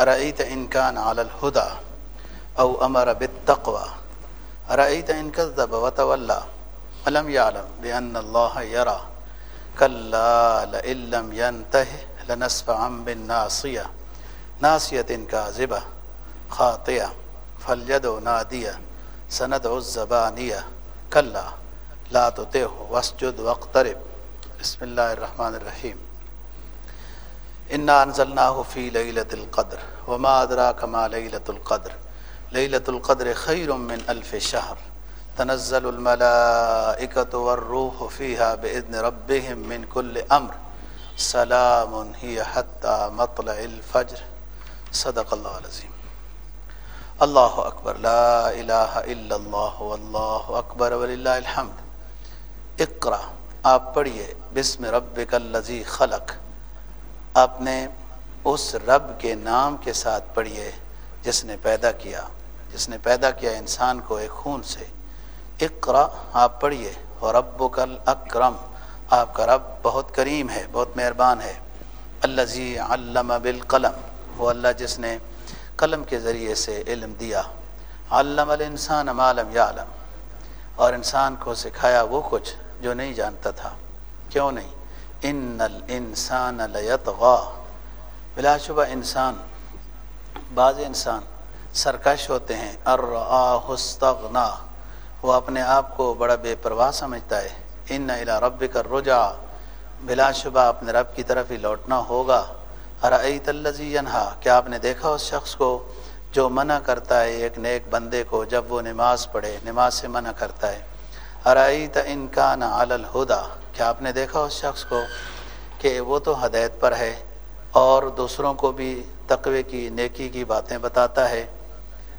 أرأيت إن كان على الهدى أو أمر بالتقوى؟ أرأيت إن كذب وتولى؟ ألم يعلم بأن الله يرى؟ كلا لئن لم ينته لنسفعا بالناصية. ناصية كاذبة خاطئة فليدع نادية سندع الزبانية. كلا لا تطعه واسجد واقترب. بسم الله الرحمن الرحيم. انا انزلناه في ليله القدر وما ادراك ما ليله القدر ليله القدر خير من الف شهر تنزل الملائكه والروح فيها باذن ربهم من كل امر سلام هي حتى مطلع الفجر صدق الله العظيم. اللہ اکبر لا الہ الا اللہ واللہ اکبر وللہ الحمد. اقرا آپ پڑھیے. بسم ربک الذی خلق. آپ نے اس رب کے نام کے ساتھ پڑھیے جس نے پیدا کیا، جس نے پیدا کیا انسان کو ایک خون سے۔ اقرا آپ پڑھیے۔ اور رب کل اکرم آپ کا رب بہت کریم ہے، بہت مہربان ہے۔ الزی علم بالقلم، وہ اللہ جس نے قلم کے ذریعے سے علم دیا۔ علم الانسان مالم یعلم۔ اور انسان کو سکھایا وہ کچھ جو نہیں جانتا تھا۔ کیوں نہیں؟ ان الانسان لیطغا بلا شبہ انسان، بعض انسان سرکش ہوتے ہیں ارآہ استغنا وہ اپنے آپ کو بڑا بے پرواہ سمجھتا ہے۔ ان الى ربک الرجع بلا شبہ اپنے رب کی طرف ہی لوٹنا ہوگا۔ ارأیت الذی ینہا کیا آپ نے دیکھا اس شخص کو جو منع کرتا ہے ایک نیک بندے کو جب وہ نماز پڑھے، نماز سے منع کرتا ہے۔ ارأیت انکان علی الہدا کیا آپ نے دیکھا اس شخص کو کہ وہ تو ہدایت پر ہے اور دوسروں کو بھی تقوی کی، نیکی کی باتیں بتاتا ہے؟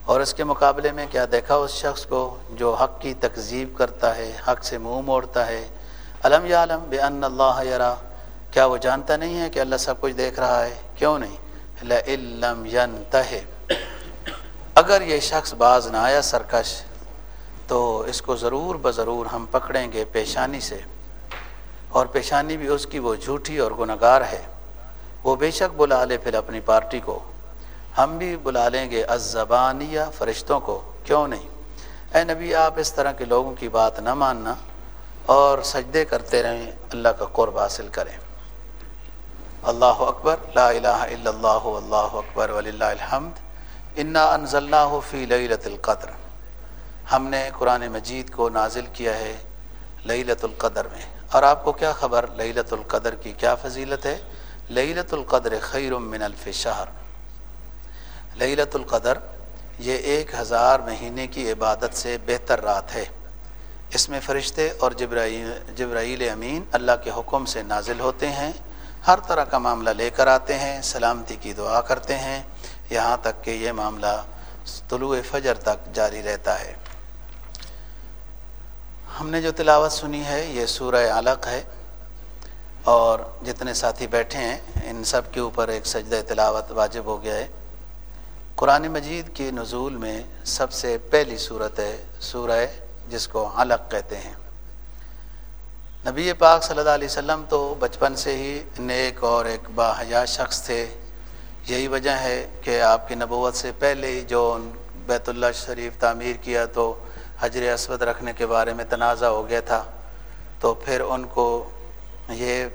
اور اس کے مقابلے میں کیا دیکھا اس شخص کو جو حق کی تکذیب کرتا ہے، حق سے منہ موڑتا ہے؟ علم یا علم بے ان اللہ یرا، کیا وہ جانتا نہیں ہے کہ اللہ سب کچھ دیکھ رہا ہے؟ کیوں نہیں؟ لَإِلَّمْ يَنْتَهِ اگر یہ شخص باز نہ آیا سرکش، تو اس کو ضرور بضرور ہم پکڑیں گے پیشانی سے۔ اور پیشانی بھی اس کی وہ جھوٹی اور گناہگار ہے۔ وہ بے شک بلا لے پھر اپنی پارٹی کو۔ ہم بھی بلا لیں گے الزبانیہ فرشتوں کو۔ کیوں نہیں؟ اے نبی، آپ اس طرح کے لوگوں کی بات نہ ماننا اور سجدے کرتے رہیں۔ اللہ کا قرب حاصل کریں۔ اللہ اکبر۔ لا الہ الا اللہ اللہ اکبر وللہ الحمد۔ انا انزلناہ فی لیلت القدر۔ ہم نے قرآن مجید کو نازل کیا ہے لیلت القدر میں۔ اور آپ کو کیا خبر؟ لیلت القدر کی کیا فضیلت ہے؟ لیلت القدر خیر من الف شہر۔ لیلت القدر یہ ایک ہزار مہینے کی عبادت سے بہتر رات ہے۔ اس میں فرشتے اور جبرائیل جبرائیل امین اللہ کے حکم سے نازل ہوتے ہیں۔ ہر طرح کا معاملہ لے کر آتے ہیں، سلامتی کی دعا کرتے ہیں۔ یہاں تک کہ یہ معاملہ طلوع فجر تک جاری رہتا ہے۔ ہم نے جو تلاوت سنی ہے، یہ سورہ علق ہے۔ اور جتنے ساتھی بیٹھے ہیں، ان سب کے اوپر ایک سجدہ تلاوت واجب ہو گیا ہے۔ قرآن مجید کی نزول میں سب سے پہلی صورت ہے، سورہ جس کو علق کہتے ہیں۔ نبی پاک صلی اللہ علیہ وسلم تو بچپن سے ہی نیک اور ایک باحیا شخص تھے۔ یہی وجہ ہے کہ آپ کی نبوت سے پہلے ہی جو بیت اللہ شریف تعمیر کیا تو حجر اسود رکھنے کے بارے میں تنازع ہو گیا تھا، تو پھر ان کو یہ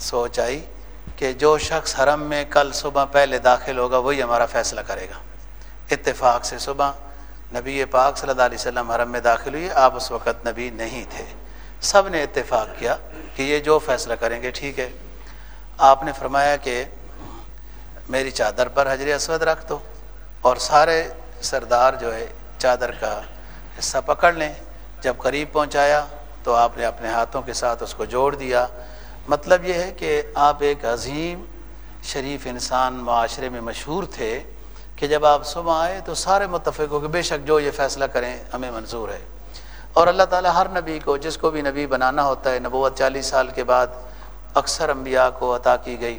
سوچ آئی کہ جو شخص حرم میں کل صبح پہلے داخل ہوگا، وہی ہمارا فیصلہ کرے گا۔ اتفاق سے صبح نبی پاک صلی اللہ علیہ وسلم حرم میں داخل ہوئی، آپ اس وقت نبی نہیں تھے۔ سب نے اتفاق کیا کہ یہ جو فیصلہ کریں گے، ٹھیک ہے۔ آپ نے فرمایا کہ میری چادر پر حجر اسود رکھ دو اور سارے سردار جو ہے، چادر کا حصہ پکڑ لیں۔ جب قریب پہنچایا تو آپ نے اپنے ہاتھوں کے ساتھ اس کو جوڑ دیا۔ مطلب یہ ہے کہ آپ ایک عظیم، شریف انسان معاشرے میں مشہور تھے کہ جب آپ صبح آئے تو سارے متفق ہو کہ بے شک جو یہ فیصلہ کریں ہمیں منظور ہے۔ اور اللہ تعالیٰ ہر نبی کو، جس کو بھی نبی بنانا ہوتا ہے، نبوت چالیس سال کے بعد اکثر انبیاء کو عطا کی گئی۔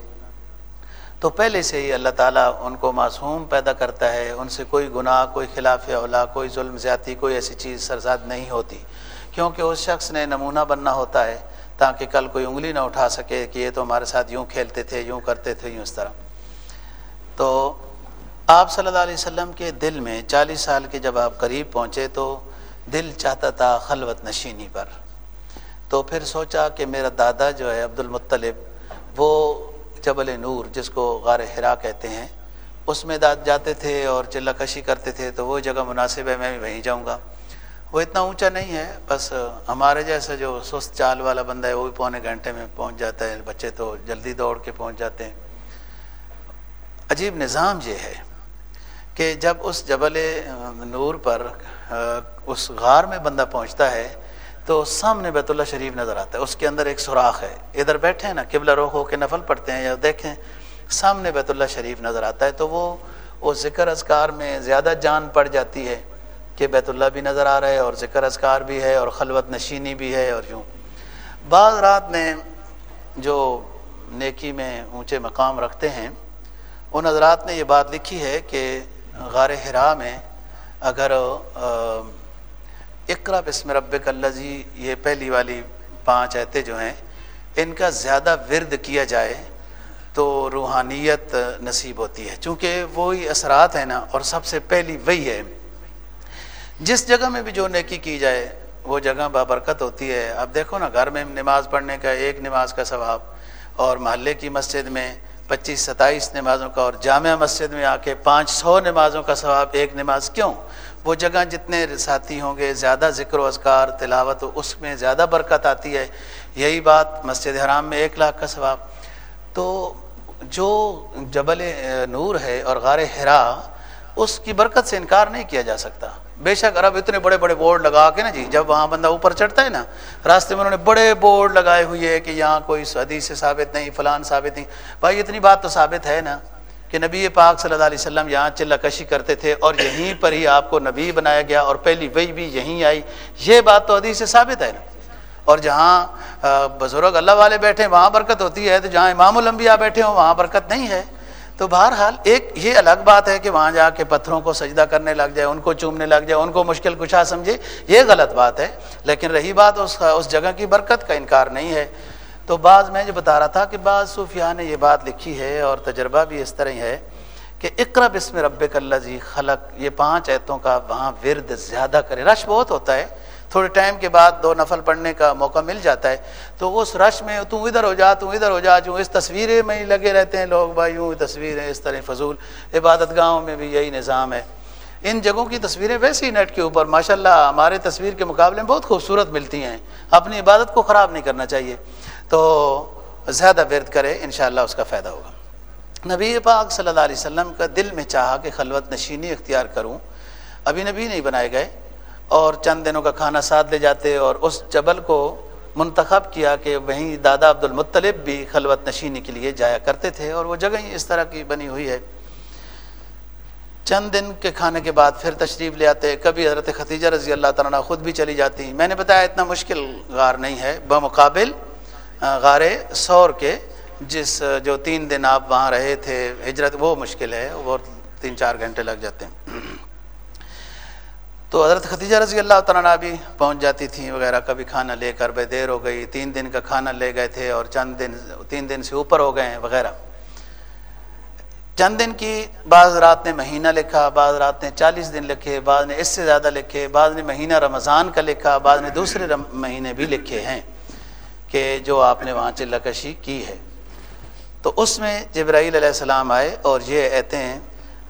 تو پہلے سے ہی اللہ تعالیٰ ان کو معصوم پیدا کرتا ہے، ان سے کوئی گناہ، کوئی خلاف اولا، کوئی ظلم، زیادتی، کوئی ایسی چیز سرزاد نہیں ہوتی۔ کیونکہ اس شخص نے نمونہ بننا ہوتا ہے تاکہ کل کوئی انگلی نہ اٹھا سکے کہ یہ تو ہمارے ساتھ یوں کھیلتے تھے، یوں کرتے تھے، یوں اس طرح۔ تو آپ صلی اللہ علیہ وسلم کے دل میں چالیس سال کے جب آپ قریب پہنچے تو دل چاہتا تھا خلوت نشینی پر۔ تو پھر سوچا کہ میرا دادا جو ہے عبد المطلب وہ جبل نور جس کو غار ہرا کہتے ہیں، اس میں جاتے تھے اور چلہ کشی کرتے تھے، تو وہ جگہ مناسب ہے، میں بھی وہیں جاؤں گا۔ وہ اتنا اونچا نہیں ہے، بس ہمارے جیسا جو سست چال والا بندہ ہے، وہ بھی پونے گھنٹے میں پہنچ جاتا ہے۔ بچے تو جلدی دوڑ کے پہنچ جاتے ہیں۔ عجیب نظام یہ ہے کہ جب اس جبل نور پر اس غار میں بندہ پہنچتا ہے تو سامنے بیت اللہ شریف نظر آتا ہے۔ اس کے اندر ایک سوراخ ہے۔ ادھر بیٹھے ہیں نا، قبلہ روح ہو کے نفل پڑھتے ہیں یا دیکھیں، سامنے بیت اللہ شریف نظر آتا ہے۔ تو وہ وہ ذکر اذکار میں زیادہ جان پڑ جاتی ہے کہ بیت اللہ بھی نظر آ رہا ہے اور ذکر اذکار بھی ہے اور خلوت نشینی بھی ہے اور یوں۔ بعض رات میں جو نیکی میں اونچے مقام رکھتے ہیں ان حضرات نے یہ بات لکھی ہے کہ غار ہرا میں اگر اقرا بسم رب الذی یہ پہلی والی پانچ ایتے جو ہیں، ان کا زیادہ ورد کیا جائے تو روحانیت نصیب ہوتی ہے۔ چونکہ وہی اثرات ہیں نا، اور سب سے پہلی وہی ہے۔ جس جگہ میں بھی جو نیکی کی جائے، وہ جگہ بابرکت ہوتی ہے۔ اب دیکھو نا، گھر میں نماز پڑھنے کا ایک نماز کا ثواب، اور محلے کی مسجد میں پچیس، ستائیس نمازوں کا اور جامعہ مسجد میں آ کے پانچ سو نمازوں کا ثواب ایک نماز کیوں؟ وہ جگہ جتنے ساتھی ہوں گے، زیادہ ذکر و اذکار، تلاوت اس میں زیادہ برکت آتی ہے، یہی بات مسجد حرام میں ایک لاکھ کا ثواب۔ تو جو جبل نور ہے اور غار ہرا اس کی برکت سے انکار نہیں کیا جا سکتا۔ بے شک عرب اتنے بڑے بڑے بورڈ لگا کے نا جی جب وہاں بندہ اوپر چڑھتا ہے نا، راستے میں انہوں نے بڑے بورڈ لگائے ہوئے ہے کہ یہاں کوئی حدیث سے ثابت نہیں، فلان ثابت نہیں۔ بھائی، اتنی بات تو ثابت ہے نا کہ نبی پاک صلی اللہ علیہ وسلم یہاں چلہ کشی کرتے تھے اور یہیں پر ہی آپ کو نبی بنایا گیا اور پہلی وہی بھی یہیں آئی۔ یہ بات تو حدیث سے ثابت ہے نا۔ اور جہاں بزرگ اللہ والے بیٹھے وہاں برکت ہوتی ہے تو جہاں امام الانبیاء بیٹھے ہوں، وہاں برکت نہیں ہے۔ تو بہرحال ایک یہ الگ بات ہے کہ وہاں جا کے پتھروں کو سجدہ کرنے لگ جائے، ان کو چومنے لگ جائے، ان کو مشکل کشا سمجھے، یہ غلط بات ہے۔ لیکن رہی بات اس اس جگہ کی برکت کا انکار نہیں ہے۔ تو بعض میں جو بتا رہا تھا کہ بعض صوفیہ نے یہ بات لکھی ہے اور تجربہ بھی اس طرح ہی ہے کہ اقرا بسم رب جی خلق، یہ پانچ ایتوں کا وہاں ورد زیادہ کرے۔ رش بہت ہوتا ہے۔ تھوڑے ٹائم کے بعد دو نفل پڑھنے کا موقع مل جاتا ہے، تو اس رش میں تو ادھر ہو جا، تو ادھر ہو جا، جو اس تصویریں میں ہی لگے رہتے ہیں لوگ، بھائی یوں تصویریں اس طرح فضول، عبادت گاہوں میں بھی یہی نظام ہے۔ ان جگہوں کی تصویریں ویسے ہی نیٹ کے اوپر ماشاء اللہ ہمارے تصویر کے مقابلے میں بہت خوبصورت ملتی ہیں۔ اپنی عبادت کو خراب نہیں کرنا چاہیے۔ تو زیادہ ورد کرے انشاءاللہ اس کا فائدہ ہوگا۔ نبی پاک صلی اللہ علیہ وسلم کا دل میں چاہا کہ خلوت نشینی اختیار کروں۔ ابھی نبی نہیں بنائے گئے۔ اور چند دنوں کا کھانا ساتھ لے جاتے اور اس جبل کو منتخب کیا کہ وہیں دادا عبد المطلب بھی خلوت نشینی کے لیے جایا کرتے تھے اور وہ جگہ ہی اس طرح کی بنی ہوئی ہے۔ چند دن کے کھانے کے بعد پھر تشریف لے آتے، کبھی حضرت ختیجہ رضی اللہ تعالیٰ خود بھی چلی جاتی۔ میں نے بتایا اتنا مشکل غار نہیں ہے، بمقابل غار سور کے، جس، جو تین دن آپ وہاں رہے تھے، ہجرت، وہ مشکل ہے، وہ تین چار گھنٹے لگ جاتے ہیں۔ تو حضرت ختیجہ رضی اللہ تعالیٰ بھی پہنچ جاتی تھیں وغیرہ، کبھی کھانا لے کر بے دیر ہو گئی، تین دن کا کھانا لے گئے تھے اور چند دن، تین دن سے اوپر ہو گئے ہیں وغیرہ۔ چند دن کی بعض رات نے مہینہ لکھا، بعض رات نے چالیس دن لکھے، بعض نے اس سے زیادہ لکھے، بعض نے مہینہ رمضان کا لکھا، بعض نے دوسرے مہینے بھی لکھے ہیں کہ جو آپ نے وہاں چلہ کشی کی ہے۔ تو اس میں جبرائیل علیہ السلام آئے اور یہ ایتیں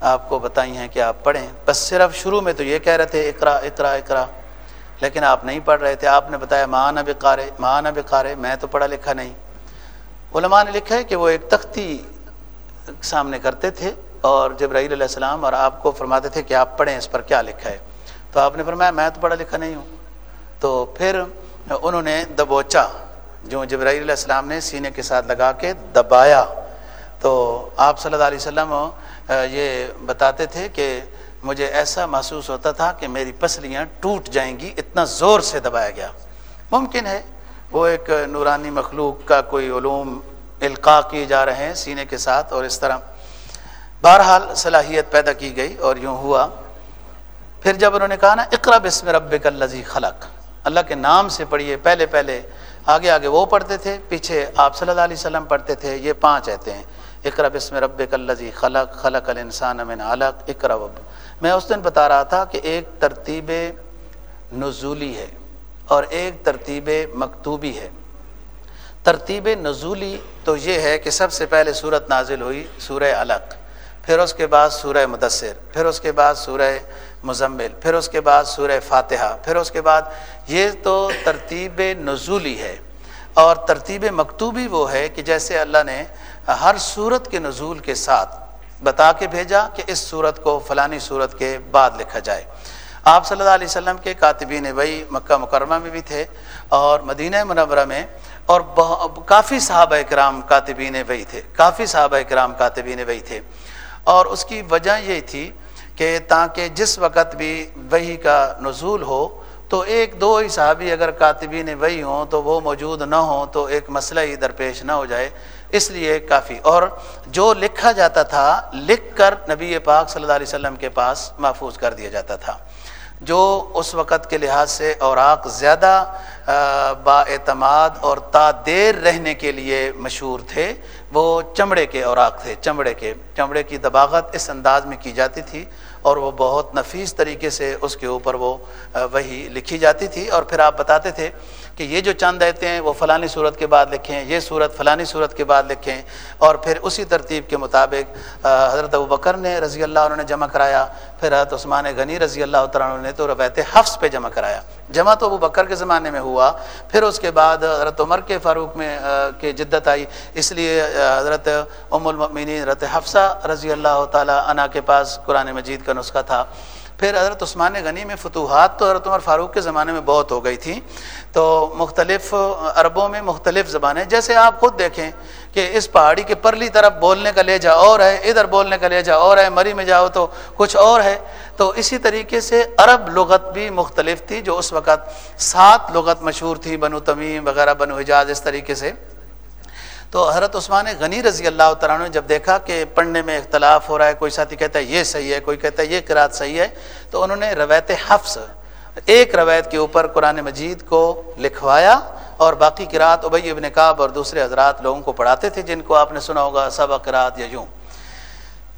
آپ کو بتائی ہیں کہ آپ پڑھیں۔ بس صرف شروع میں تو یہ کہہ رہے تھے، اقرا اقرا اقرا۔ لیکن آپ نہیں پڑھ رہے تھے۔ آپ نے بتایا، ماں نہ بکارے ماں میں تو پڑھا لکھا نہیں۔ علماء نے لکھا ہے کہ وہ ایک تختی سامنے کرتے تھے اور جبرائیل علیہ السلام اور آپ کو فرماتے تھے کہ آپ پڑھیں، اس پر کیا لکھا ہے۔ تو آپ نے فرمایا، میں تو پڑھا لکھا نہیں ہوں۔ تو پھر انہوں نے دبوچا، جو جبرائیل علیہ السلام نے سینے کے ساتھ لگا کے دبایا۔ تو آپ صلی اللہ علیہ وسلم یہ بتاتے تھے کہ مجھے ایسا محسوس ہوتا تھا کہ میری پسلیاں ٹوٹ جائیں گی، اتنا زور سے دبایا گیا۔ ممکن ہے وہ ایک نورانی مخلوق کا کوئی علوم القاع کیے جا رہے ہیں سینے کے ساتھ اور اس طرح۔ بہرحال صلاحیت پیدا کی گئی اور یوں ہوا۔ پھر جب انہوں نے کہا نا اقرا بسم رب الزی خلق۔ اللہ کے نام سے پڑھیے، پہلے پہلے آگے آگے وہ پڑھتے تھے، پیچھے آپ صلی اللہ علیہ وسلم پڑھتے تھے، یہ پانچ ایتے ہیں۔ اقرا بسم رب الزی خلق خلق الانسان من علق اقرا میں اس دن بتا رہا تھا کہ ایک ترتیب نزولی ہے اور ایک ترتیب مکتوبی ہے۔ ترتیب نزولی تو یہ ہے کہ سب سے پہلے صورت نازل ہوئی سورہ علق، پھر اس کے بعد سورہ مدثر، پھر اس کے بعد سورہ مزمل، پھر اس کے بعد سورہ فاتحہ، پھر اس کے بعد یہ تو ترتیب نزولی ہے۔ اور ترتیب مکتوبی وہ ہے کہ جیسے اللہ نے ہر صورت کے نزول کے ساتھ بتا کے بھیجا کہ اس صورت کو فلانی صورت کے بعد لکھا جائے۔ آپ صلی اللہ علیہ وسلم کے کاتبین وئی مکہ مکرمہ میں بھی تھے اور مدینہ منورہ میں اور کافی صحابہ کرام کاتبین وئی تھے۔ کافی صحابہ کرام کاتبین وئی تھے۔ اور اس کی وجہ یہ تھی کہ تاکہ جس وقت بھی وہی کا نزول ہو تو ایک دو ہی صحابی اگر کاتبین وہی ہوں تو وہ موجود نہ ہوں تو ایک مسئلہ ہی درپیش نہ ہو جائے۔ اس لیے کافی۔ اور جو لکھا جاتا تھا، لکھ کر نبی پاک صلی اللہ علیہ وسلم کے پاس محفوظ کر دیا جاتا تھا۔ جو اس وقت کے لحاظ سے اوراق زیادہ با اعتماد اور تا دیر رہنے کے لیے مشہور تھے، وہ چمڑے کے اوراق تھے۔ چمڑے کے، چمڑے کی دباغت اس انداز میں کی جاتی تھی اور وہ بہت نفیس طریقے سے اس کے اوپر وہ وہی لکھی جاتی تھی۔ اور پھر آپ بتاتے تھے کہ یہ جو چاند دیتے ہیں، وہ فلانی صورت کے بعد لکھیں، یہ صورت فلانی صورت کے بعد لکھیں۔ اور پھر اسی ترتیب کے مطابق حضرت ابو بکر نے رضی اللہ عنہ نے جمع کرایا۔ پھر حضرت عثمان غنی رضی اللہ تعالیٰ نے تو رویت حفظ پہ جمع کرایا۔ جمع تو ابو بکر کے زمانے میں ہوا۔ پھر اس کے بعد حضرت عمر کے فاروق میں کہ جدت آئی۔ اس لیے حضرت ام المؤمنین، حضرت حفصہ رضی اللہ تعالیٰ عنہ کے پاس قرآن مجید کا نسخہ تھا۔ پھر حضرت عثمان غنی میں فتوحات تو حضرت عمر فاروق کے زمانے میں بہت ہو گئی تھیں تو مختلف عربوں میں مختلف زبانیں، جیسے آپ خود دیکھیں کہ اس پہاڑی کے پرلی طرف بولنے کا لہجہ اور ہے، ادھر بولنے کا لہجہ اور ہے، مری میں جاؤ تو کچھ اور ہے۔ تو اسی طریقے سے عرب لغت بھی مختلف تھی، جو اس وقت سات لغت مشہور تھی، بنو تمیم وغیرہ، بنو حجاز، اس طریقے سے۔ تو حضرت عثمان غنی رضی اللہ تعالیٰ نے جب دیکھا کہ پڑھنے میں اختلاف ہو رہا ہے، کوئی ساتھی کہتا ہے یہ صحیح ہے، کوئی کہتا ہے یہ قرآت صحیح ہے، تو انہوں نے روایت حفظ، ایک روایت کے اوپر قرآن مجید کو لکھوایا اور باقی قرآت ابئی ابن کعب اور دوسرے حضرات لوگوں کو پڑھاتے تھے، جن کو آپ نے سنا ہوگا سب قرآت یا یوں۔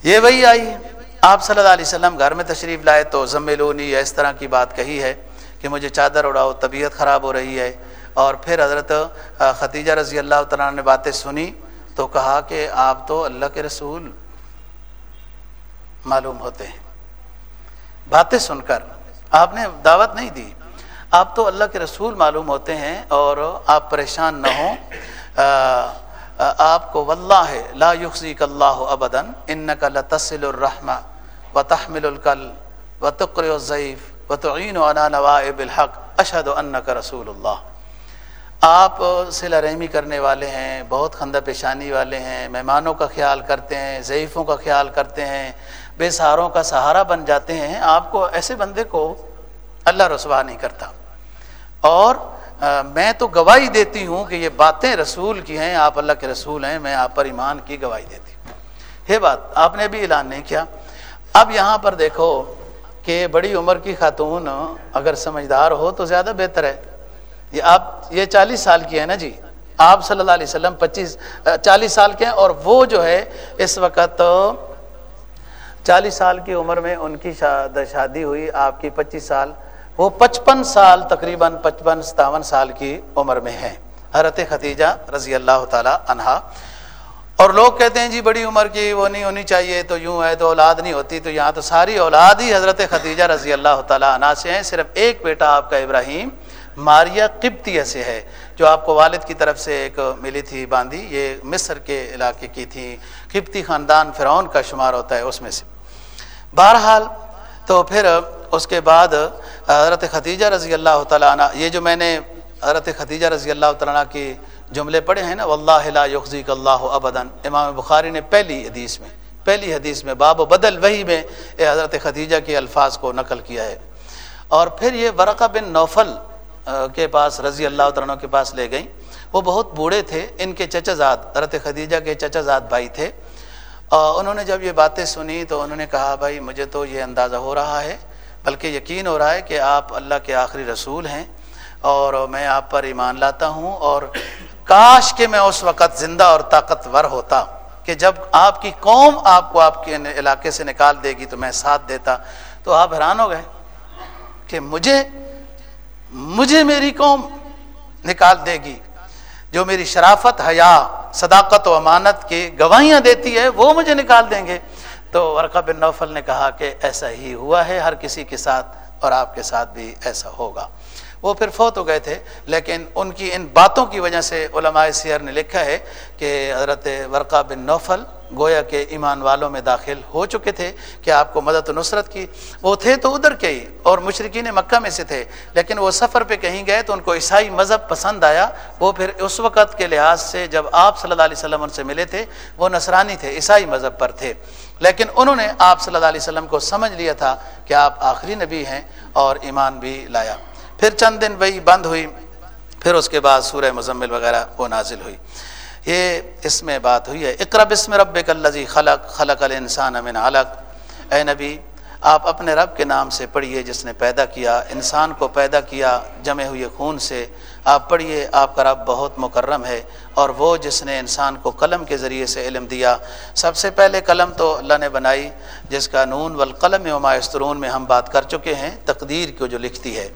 یہ وہی آئی۔ آپ صلی اللہ علیہ وسلم گھر میں تشریف لائے تو ضملونی یا اس طرح کی بات کہی ہے کہ مجھے چادر اڑاؤ، طبیعت خراب ہو رہی ہے۔ اور پھر حضرت ختیجہ رضی اللہ تعالیٰ نے باتیں سنی تو کہا کہ آپ تو اللہ کے رسول معلوم ہوتے ہیں۔ باتیں سن کر آپ نے دعوت نہیں دی۔ آپ تو اللہ کے رسول معلوم ہوتے ہیں اور آپ پریشان نہ ہوں۔ آپ کو واللہ ہے لا یخزیک اللہ ابدن انکا لتسل الرحمہ و تحمل القل و تقر الضعیف و تعین عنا نوائب الحق، اشہد انکا رسول اللہ۔ آپ صلہ رحمی کرنے والے ہیں، بہت خندہ پیشانی والے ہیں، مہمانوں کا خیال کرتے ہیں، ضعیفوں کا خیال کرتے ہیں، بے سہاروں کا سہارا بن جاتے ہیں، آپ کو ایسے بندے کو اللہ رسوا نہیں کرتا۔ اور میں تو گواہی دیتی ہوں کہ یہ باتیں رسول کی ہیں، آپ اللہ کے رسول ہیں، میں آپ پر ایمان کی گواہی دیتی ہوں۔ یہ بات آپ نے بھی اعلان نہیں کیا۔ اب یہاں پر دیکھو کہ بڑی عمر کی خاتون اگر سمجھدار ہو تو زیادہ بہتر ہے۔ یہ آپ یہ چالیس سال کی ہے نا جی؟ آپ صلی اللہ علیہ وسلم پچیس چالیس سال کے ہیں اور وہ جو ہے اس وقت چالیس سال کی عمر میں ان کی شادی ہوئی، آپ کی پچیس سال، وہ پچپن سال تقریباً پچپن، ستاون سال کی عمر میں ہے حضرت ختیجہ رضی اللہ تعالی عنہا۔ اور لوگ کہتے ہیں جی بڑی عمر کی، وہ نہیں، ہونی چاہیے، تو یوں ہے، تو اولاد نہیں ہوتی، تو یہاں تو ساری اولاد ہی حضرت ختیجہ رضی اللہ تعالیٰ عنہ سے ہیں، صرف ایک بیٹا آپ کا ابراہیم ماریا قبطیہ سے ہے، جو آپ کو والد کی طرف سے ایک ملی تھی باندھی، یہ مصر کے علاقے کی تھی۔ قبطی خاندان فرعون کا شمار ہوتا ہے اس میں سے۔ بہرحال تو پھر اس کے بعد، حضرت ختیجہ رضی اللہ تعالیٰ عنہ، یہ جو میں نے حضرت ختیجہ رضی اللہ تعالیٰ عنہ کی جملے پڑھے ہیں نا، واللہ لا یخزیک اللہ ابدن امام بخاری نے پہلی حدیث میں، پہلی حدیث میں باب و بدل وہی میں حضرت خدیجہ کے الفاظ کو نقل کیا ہے۔ اور پھر یہ ورقہ بن نوفل کے پاس رضی اللہ عنہ کے پاس لے گئیں۔ وہ بہت بوڑھے تھے، ان کے چچا زاد، حضرت خدیجہ کے چچا زاد بھائی تھے۔ اور انہوں نے جب یہ باتیں سنی تو انہوں نے کہا، بھائی، مجھے تو یہ اندازہ ہو رہا ہے، بلکہ یقین ہو رہا ہے کہ آپ اللہ کے آخری رسول ہیں اور میں آپ پر ایمان لاتا ہوں اور کاش کہ میں اس وقت زندہ اور طاقتور ہوتا کہ جب آپ کی قوم آپ کو آپ کے علاقے سے نکال دے گی تو میں ساتھ دیتا۔ تو آپ حیران ہو گئے کہ مجھے مجھے میری قوم نکال دے گی۔ جو میری شرافت، حیا، صداقت و امانت کی گواہیاں دیتی ہے، وہ مجھے نکال دیں گے۔ تو ورقہ بن نوفل نے کہا کہ ایسا ہی ہوا ہے، ہر کسی کے ساتھ اور آپ کے ساتھ بھی ایسا ہوگا۔ وہ پھر فوت ہو گئے تھے، لیکن ان کی ان باتوں کی وجہ سے علماء سیر نے لکھا ہے کہ حضرت ورقہ بن نوفل گویا کے ایمان والوں میں داخل ہو چکے تھے، کہ آپ کو مدد و نصرت کی۔ وہ تھے تو ادھر کے ہی اور مشرقین مکہ میں سے تھے، لیکن وہ سفر پہ کہیں گئے تو ان کو عیسائی مذہب پسند آیا۔ وہ پھر اس وقت کے لحاظ سے جب آپ صلی اللہ علیہ وسلم ان سے ملے تھے، وہ نصرانی تھے، عیسائی مذہب پر تھے۔ لیکن انہوں نے آپ صلی اللہ علیہ وسلم کو سمجھ لیا تھا کہ آپ آخری نبی ہیں اور ایمان بھی لایا۔ پھر چند دن وہی بند ہوئی، پھر اس کے بعد سورہ مزمل وغیرہ وہ نازل ہوئی۔ یہ اس میں بات ہوئی ہے۔ اقرب اسم رب کلزی خلق خلق الانسان من علق۔ اے نبی، آپ اپنے رب کے نام سے پڑھیے جس نے پیدا کیا، انسان کو پیدا کیا جمے ہوئے خون سے۔ آپ پڑھیے، آپ کا رب بہت مکرم ہے اور وہ جس نے انسان کو قلم کے ذریعے سے علم دیا۔ سب سے پہلے قلم تو اللہ نے بنائی، جس کا نون والقلم و ماسترون میں ہم بات کر چکے ہیں، تقدیر کو جو لکھتی ہے۔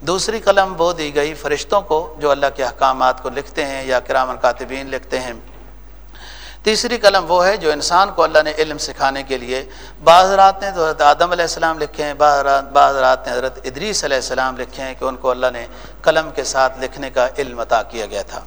دوسری قلم وہ دی گئی فرشتوں کو جو اللہ کے احکامات کو لکھتے ہیں یا کرام کاتبین لکھتے ہیں۔ تیسری قلم وہ ہے جو انسان کو اللہ نے علم سکھانے کے لیے بعض رات نے تو حضرت آدم علیہ السلام لکھے ہیں بعض رات نے حضرت ادریس علیہ السلام لکھے ہیں کہ ان کو اللہ نے قلم کے ساتھ لکھنے کا علم عطا کیا گیا تھا۔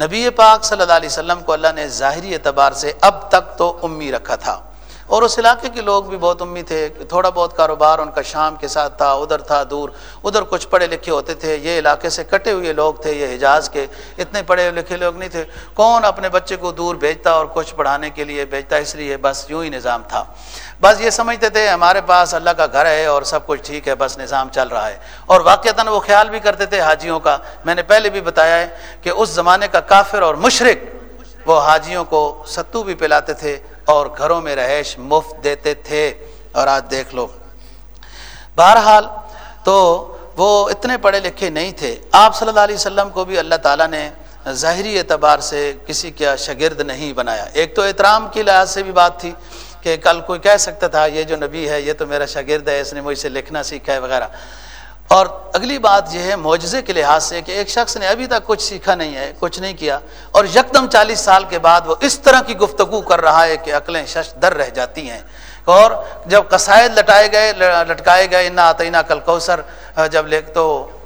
نبی پاک صلی اللہ علیہ وسلم کو اللہ نے ظاہری اعتبار سے اب تک تو امی رکھا تھا۔ اور اس علاقے کے لوگ بھی بہت امید تھے تھوڑا بہت کاروبار ان کا شام کے ساتھ تھا، ادھر تھا، دور، ادھر کچھ پڑھے لکھے ہوتے تھے۔ یہ علاقے سے کٹے ہوئے لوگ تھے، یہ حجاز کے اتنے پڑھے لکھے لوگ نہیں تھے۔ کون اپنے بچے کو دور بھیجتا اور کچھ پڑھانے کے لیے بھیجتا؟ اس لیے بس یوں ہی نظام تھا۔ بس یہ سمجھتے تھے، ہمارے پاس اللہ کا گھر ہے اور سب کچھ ٹھیک ہے، بس نظام چل رہا ہے۔ اور واقعتاً وہ خیال بھی کرتے تھے حاجیوں کا۔ میں نے پہلے بھی بتایا ہے کہ اس زمانے کا کافر اور مشرق وہ حاجیوں کو ستو بھی پلاتے تھے۔ اور گھروں میں رہائش مفت دیتے تھے اور آج دیکھ لو۔ بہرحال تو وہ اتنے پڑھے لکھے نہیں تھے۔ آپ صلی اللہ علیہ وسلم کو بھی اللہ تعالیٰ نے ظاہری اعتبار سے کسی کا شگرد نہیں بنایا۔ ایک تو احترام کی لحاظ سے بھی بات تھی کہ کل کوئی کہہ سکتا تھا، یہ جو نبی ہے، یہ تو میرا شاگرد ہے، اس نے مجھ سے لکھنا سیکھا ہے وغیرہ۔ اور اگلی بات یہ ہے معجزے کے لحاظ سے کہ ایک شخص نے ابھی تک کچھ سیکھا نہیں ہے، کچھ نہیں کیا اور یکدم چالیس سال کے بعد وہ اس طرح کی گفتگو کر رہا ہے کہ عقلیں شش در رہ جاتی ہیں۔ اور جب قصائد لٹائے گئے، لٹکائے گئے نہ آتینہ کل کوثر جب لے تو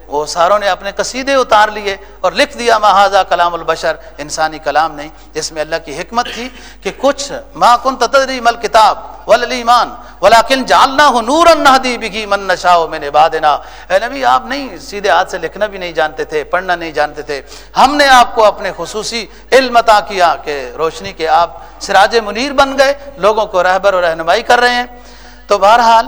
وہ ساروں نے اپنے قصیدے اتار لیے اور لکھ دیا محاذہ کلام البشر؟ انسانی کلام نہیں، جس میں اللہ کی حکمت تھی کہ کچھ ما کن تدری مل کتاب ولمان ولاکن جالنا ہو نور النحدی بگی من نشا میں نے بادنا اے نبی، آپ نہیں سیدھے ہاتھ سے لکھنا بھی نہیں جانتے تھے، پڑھنا نہیں جانتے تھے۔ ہم نے آپ کو اپنے خصوصی علم عطا کیا کہ روشنی کے آپ سراج منیر بن گئے، لوگوں کو رہبر و رہنمائی کر رہے ہیں۔ تو بہرحال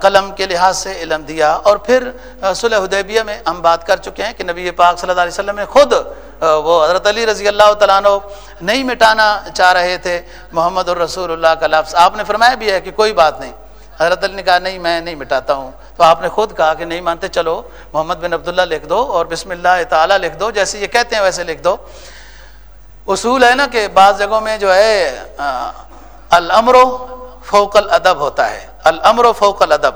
قلم کے لحاظ سے علم دیا اور پھر صلح حدیبیہ میں ہم بات کر چکے ہیں کہ نبی پاک صلی اللہ علیہ وسلم نے خود وہ حضرت علی رضی اللہ تعالیٰ عنہ نہیں مٹانا چاہ رہے تھے۔ محمد الرسول اللہ کا لفظ آپ نے فرمایا بھی ہے کہ کوئی بات نہیں۔ حضرت علی نے کہا، نہیں، میں نہیں مٹاتا ہوں۔ تو آپ نے خود کہا کہ نہیں مانتے، چلو، محمد بن عبداللہ لکھ دو اور بسم اللہ تعالیٰ لکھ دو، جیسے یہ کہتے ہیں ویسے لکھ دو۔ اصول ہے نا کہ بعض جگہوں میں جو ہے الامر فوق الادب ہوتا ہے۔ الامر و فوق الادب۔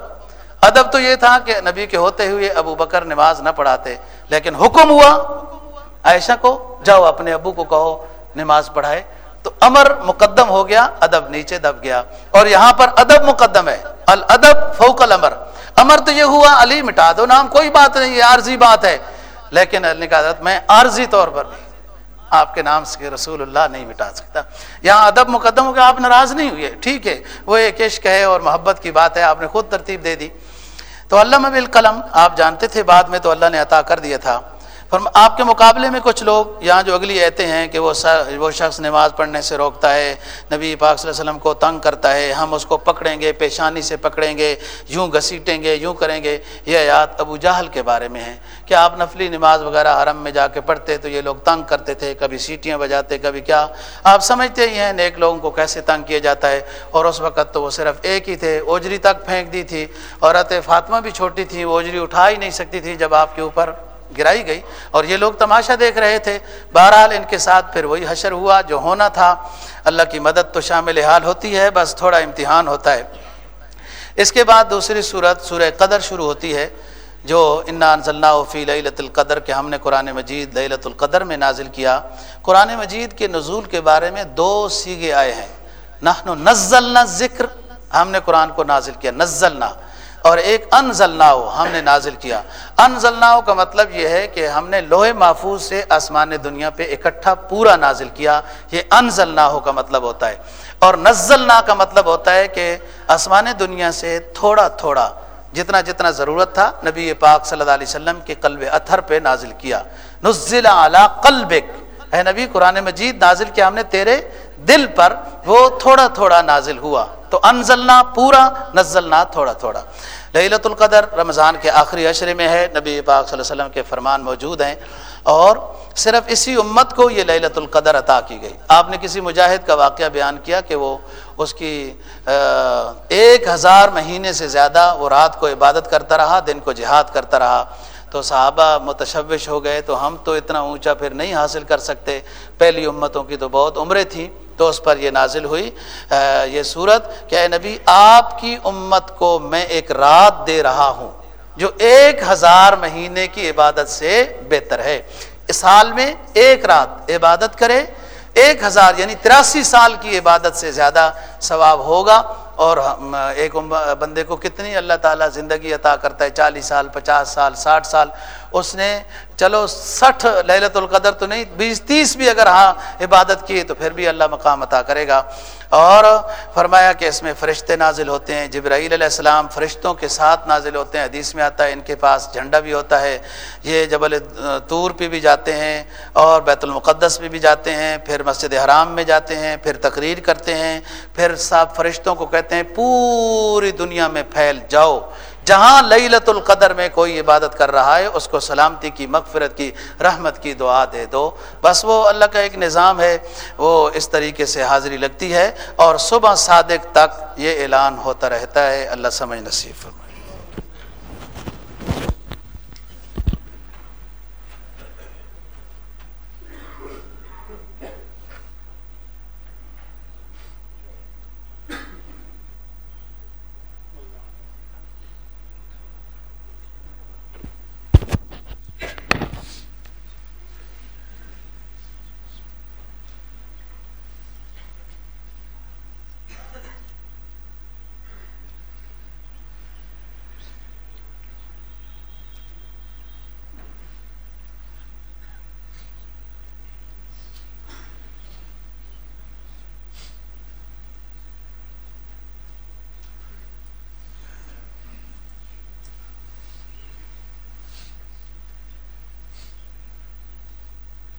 ادب تو یہ تھا کہ نبی کے ہوتے ہوئے ابو بکر نماز نہ پڑھاتے، لیکن حکم ہوا عائشہ کو، جاؤ اپنے ابو کو کہو نماز پڑھائے۔ تو امر مقدم ہو گیا، ادب نیچے دب گیا۔ اور یہاں پر ادب مقدم ہے۔ الادب فوق الامر۔ امر تو یہ ہوا، علی مٹا دو، نام کوئی بات نہیں یہ عارضی بات ہے۔ لیکن نے کہا میں عارضی طور پر۔ بھی آپ کے نام سے رسول اللہ نہیں مٹا سکتا۔ یہاں ادب مقدم ہو گیا، آپ ناراض نہیں ہوئے۔ ٹھیک ہے، وہ ایک عشق ہے اور محبت کی بات ہے، آپ نے خود ترتیب دے دی۔ تو علامہ بالقلم، آپ جانتے تھے بعد میں تو اللہ نے عطا کر دیا تھا۔ آپ کے مقابلے میں کچھ لوگ یہاں جو اگلی ایتے ہیں کہ وہ وہ شخص نماز پڑھنے سے روکتا ہے، نبی پاک صلی اللہ علیہ وسلم کو تنگ کرتا ہے، ہم اس کو پکڑیں گے، پیشانی سے پکڑیں گے، یوں گھسیٹیں گے، یوں کریں گے۔ یہ آیات ابو جہل کے بارے میں ہیں۔ کہ آپ نفلی نماز وغیرہ حرم میں جا کے پڑھتے تو یہ لوگ تنگ کرتے تھے؟ کبھی سیٹیاں بجاتے، کبھی کیا؟ آپ سمجھتے ہی ہیں نیک لوگوں کو کیسے تنگ کیا جاتا ہے۔ اور اس وقت تو وہ صرف ایک ہی تھے، اوجری تک پھینک دی تھی۔ عورت فاطمہ بھی چھوٹی تھی، وہ اوجری اٹھا ہی نہیں سکتی تھی جب آپ کے اوپر گرائی گئی اور یہ لوگ تماشا دیکھ رہے تھے۔ بہرحال ان کے ساتھ پھر وہی حشر ہوا جو ہونا تھا۔ اللہ کی مدد تو شامل حال ہوتی ہے، بس تھوڑا امتحان ہوتا ہے۔ اس کے بعد دوسری صورت سورہ قدر شروع ہوتی ہے، جو انا انزلنا فی لت القدر کے ہم نے قرآن مجید لت القدر میں نازل کیا۔ قرآن مجید کے نزول کے بارے میں دو سیگے آئے ہیں۔ نحن نزلنا ذکر ہم نے قرآن کو نازل کیا۔ نزلنا۔ اور ایک انزلناؤ ہم نے نازل کیا۔ انزلناؤ کا مطلب یہ ہے کہ ہم نے لوہے محفوظ سے آسمان دنیا پہ اکٹھا پورا نازل کیا۔ یہ انزلناؤ کا مطلب ہوتا ہے۔ اور نزلنا کا مطلب ہوتا ہے کہ آسمان دنیا سے تھوڑا تھوڑا جتنا جتنا ضرورت تھا نبی پاک صلی اللہ علیہ وسلم کے قلب اتھر پہ نازل کیا۔ نزل اعلیٰ قلبک۔ اے نبی، قرآن مجید نازل کیا ہم نے تیرے دل پر، وہ تھوڑا تھوڑا نازل ہوا۔ تو انزلنا پورا، نزلنا تھوڑا تھوڑا۔ لہلت القدر رمضان کے آخری عشرے میں ہے، نبی پاک صلی اللہ علیہ وسلم کے فرمان موجود ہیں۔ اور صرف اسی امت کو یہ لہلت القدر عطا کی گئی۔ آپ نے کسی مجاہد کا واقعہ بیان کیا کہ وہ اس کی ایک ہزار مہینے سے زیادہ وہ رات کو عبادت کرتا رہا، دن کو جہاد کرتا رہا۔ تو صحابہ متشوش ہو گئے، تو ہم تو اتنا اونچا پھر نہیں حاصل کر سکتے۔ پہلی امتوں کی تو بہت عمریں تھیں۔ تو اس پر یہ نازل ہوئی یہ صورت کہ اے نبی، آپ کی امت کو میں ایک رات دے رہا ہوں جو ایک ہزار مہینے کی عبادت سے بہتر ہے۔ اس سال میں ایک رات عبادت کرے، ایک ہزار یعنی تراسی سال کی عبادت سے زیادہ ثواب ہوگا۔ اور ایک بندے کو کتنی اللہ تعالیٰ زندگی عطا کرتا ہے، چالیس سال، پچاس سال، ساٹھ سال۔ اس نے، چلو سٹھ للت القدر تو نہیں، بیس، تیس بھی اگر ہاں عبادت کی تو پھر بھی اللہ مقام عطا کرے گا۔ اور فرمایا کہ اس میں فرشتے نازل ہوتے ہیں، جبرائیل علیہ السلام فرشتوں کے ساتھ نازل ہوتے ہیں۔ حدیث میں آتا ہے، ان کے پاس جھنڈا بھی ہوتا ہے۔ یہ جبل طور پہ بھی جاتے ہیں اور بیت المقدس پہ بھی جاتے ہیں۔ پھر مسجد حرام میں جاتے ہیں، پھر تقریر کرتے ہیں۔ پھر سب فرشتوں کو کہتے ہیں، پوری دنیا میں پھیل جاؤ۔ جہاں لیلت القدر میں کوئی عبادت کر رہا ہے، اس کو سلامتی کی، مغفرت کی، رحمت کی دعا دے دو۔ بس وہ اللہ کا ایک نظام ہے، وہ اس طریقے سے حاضری لگتی ہے اور صبح صادق تک یہ اعلان ہوتا رہتا ہے۔ اللہ سمجھ نصیف